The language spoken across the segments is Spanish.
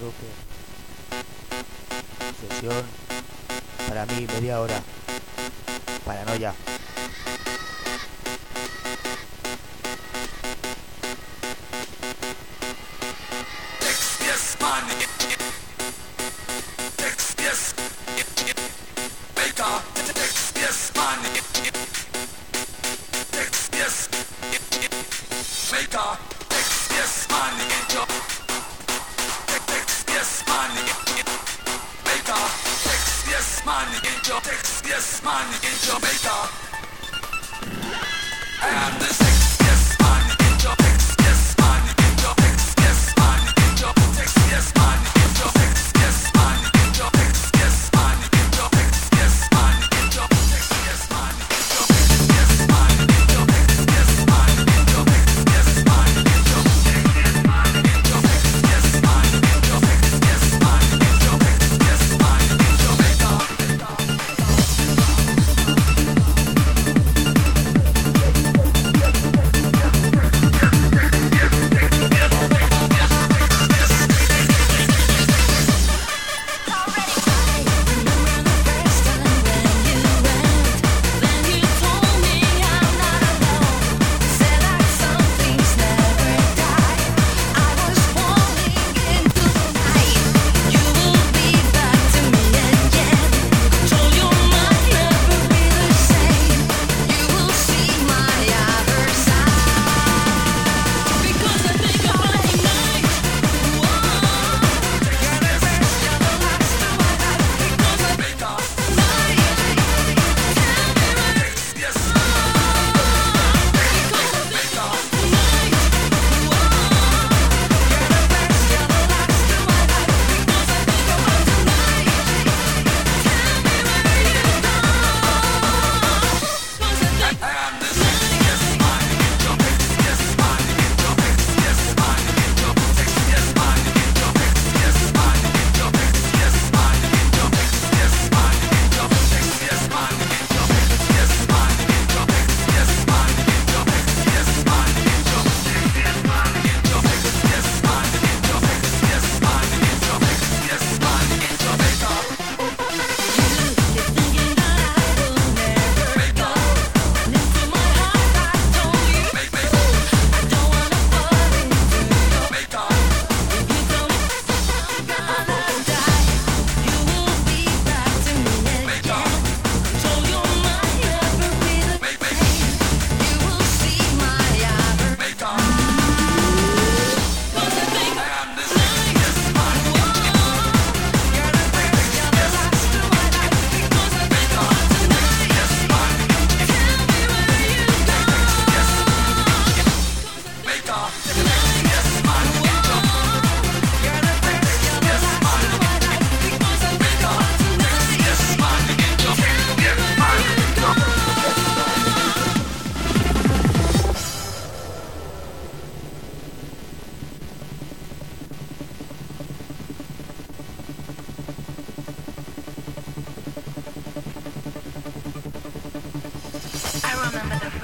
Rocker. Sesión para mí media hora. Paranoia.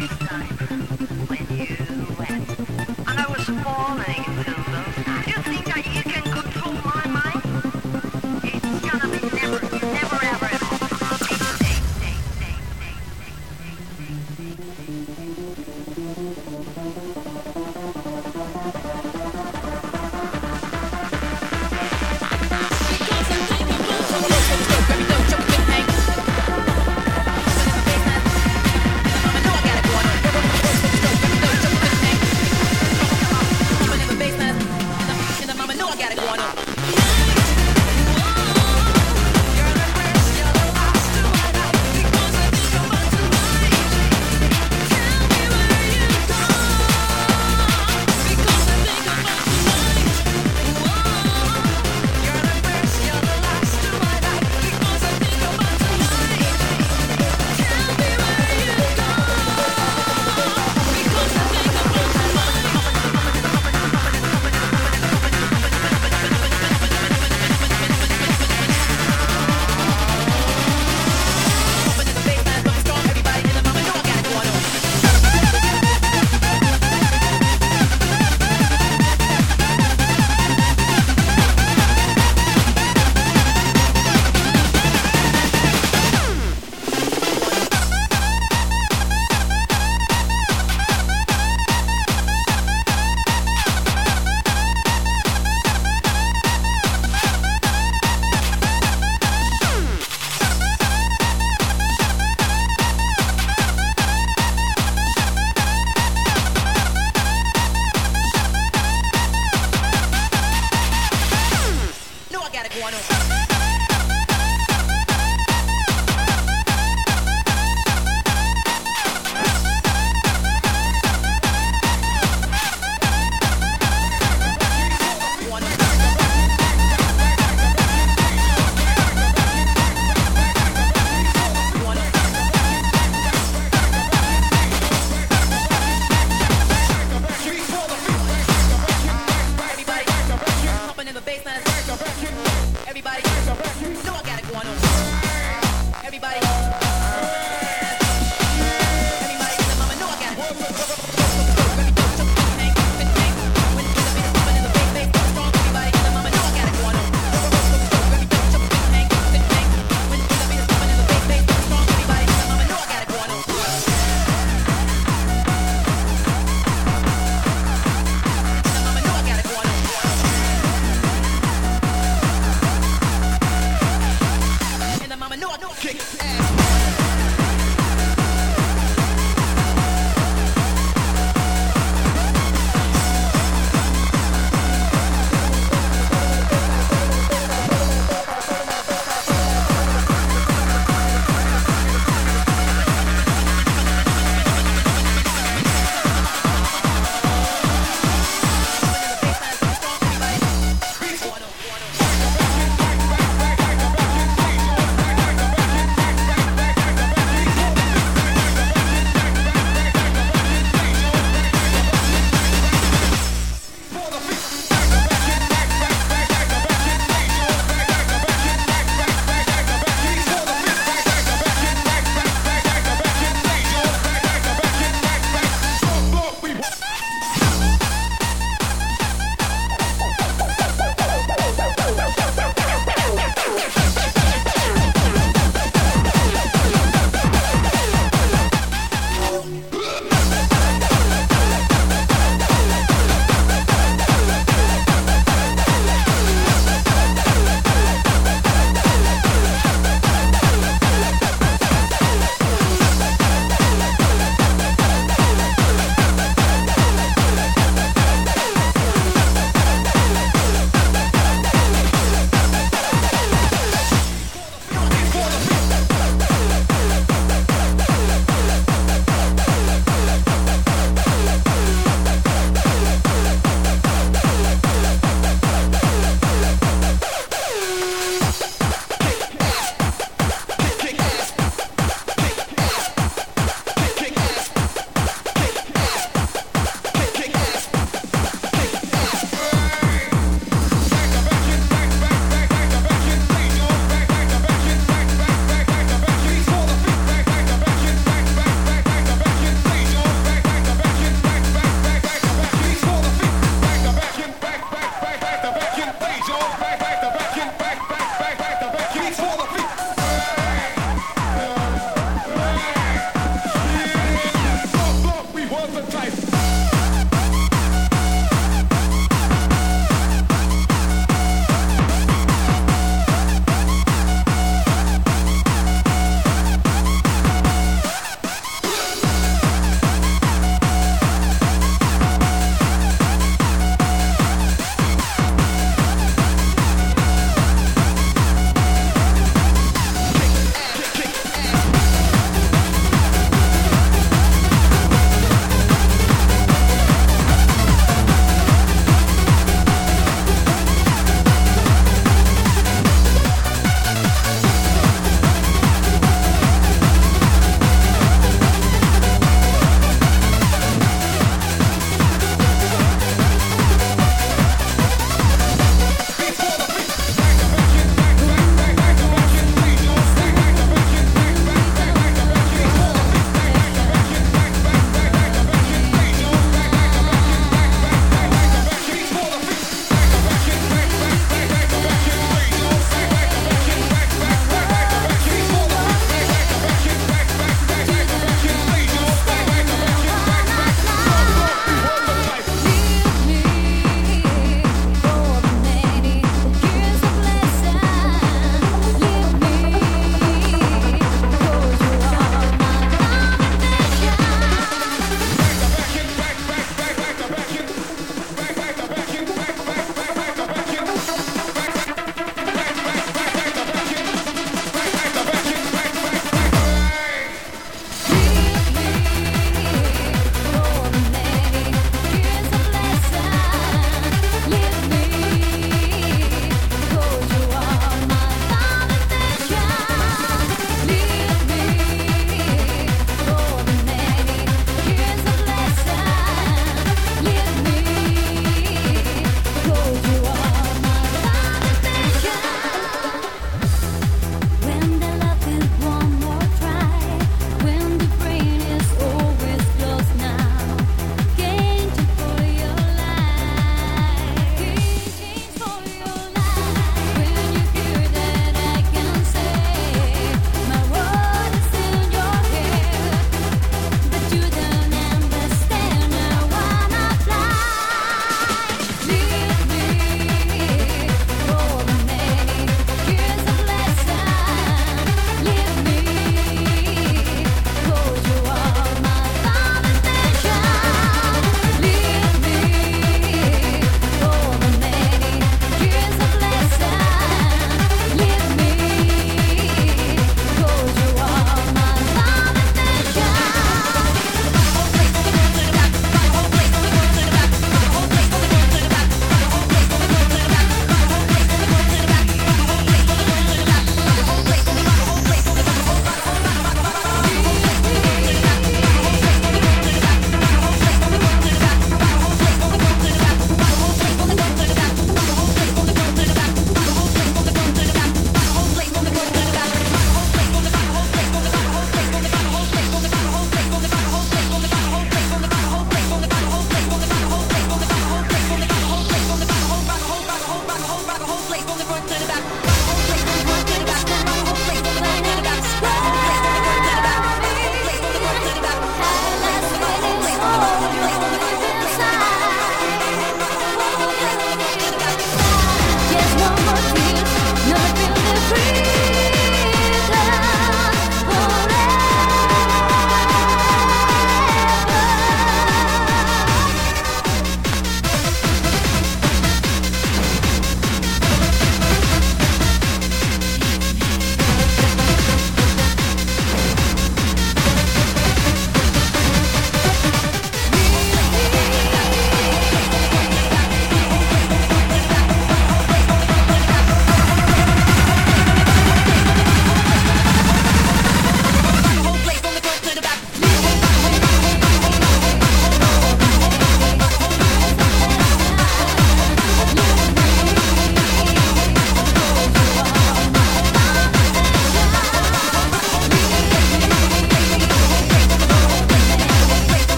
lifetime when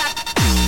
back.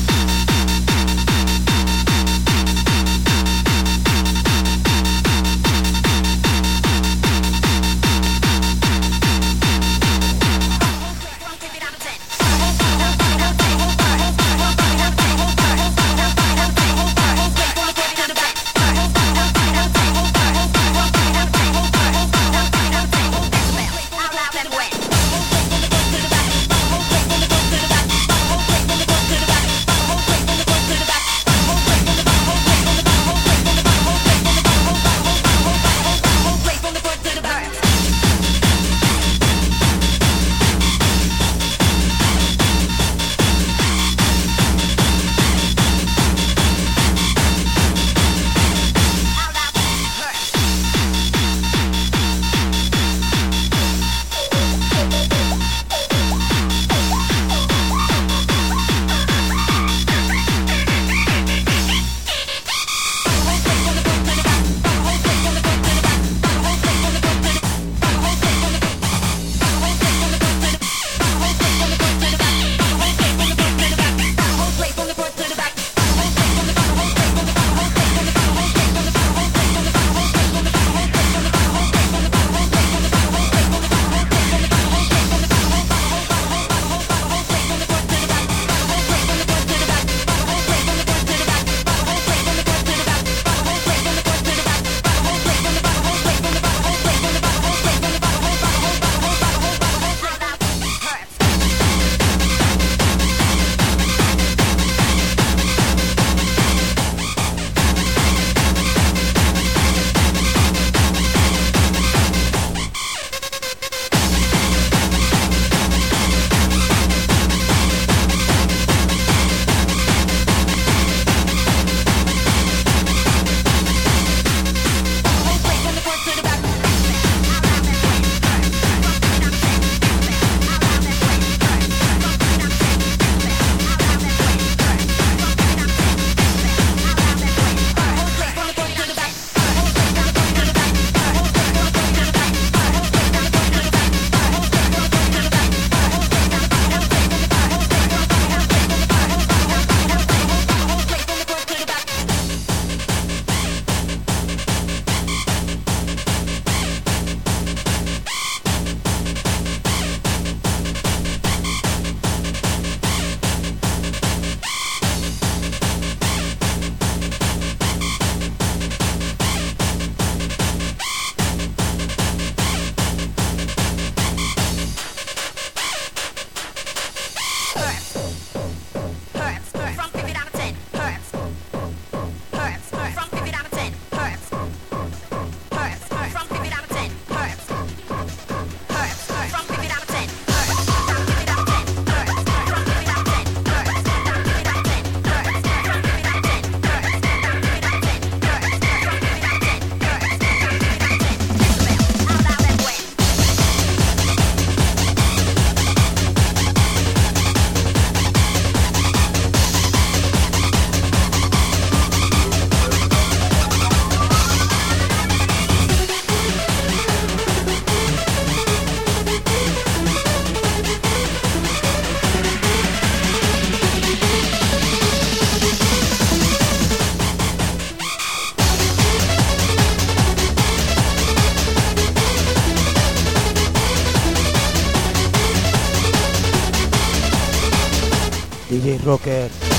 Rocker.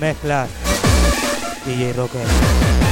Mezclas. DJ Rocker.